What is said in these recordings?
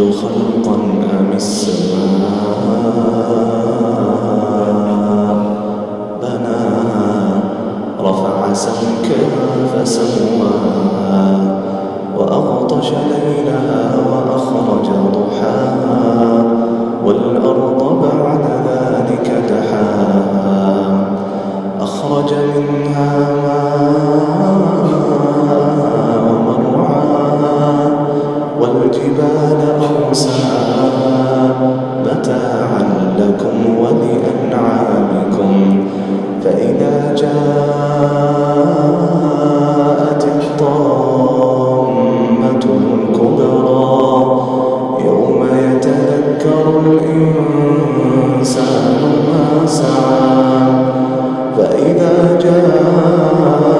都好。جاءت الطامة الكبرى يوم يتذكر الإنسان ما سعى. فإذا جاءت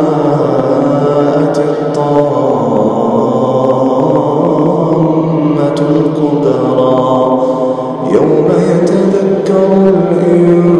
الطامة الكبرى يوم يتذكر الإنسان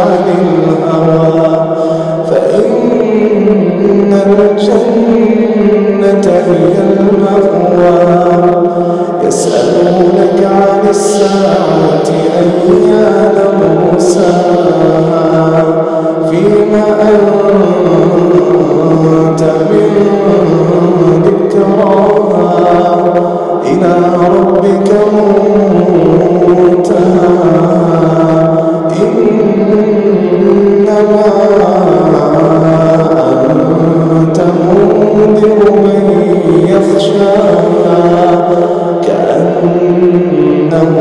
عن الهوى فإن الجنة هي المأوى. يسألونك عن الساعة أيان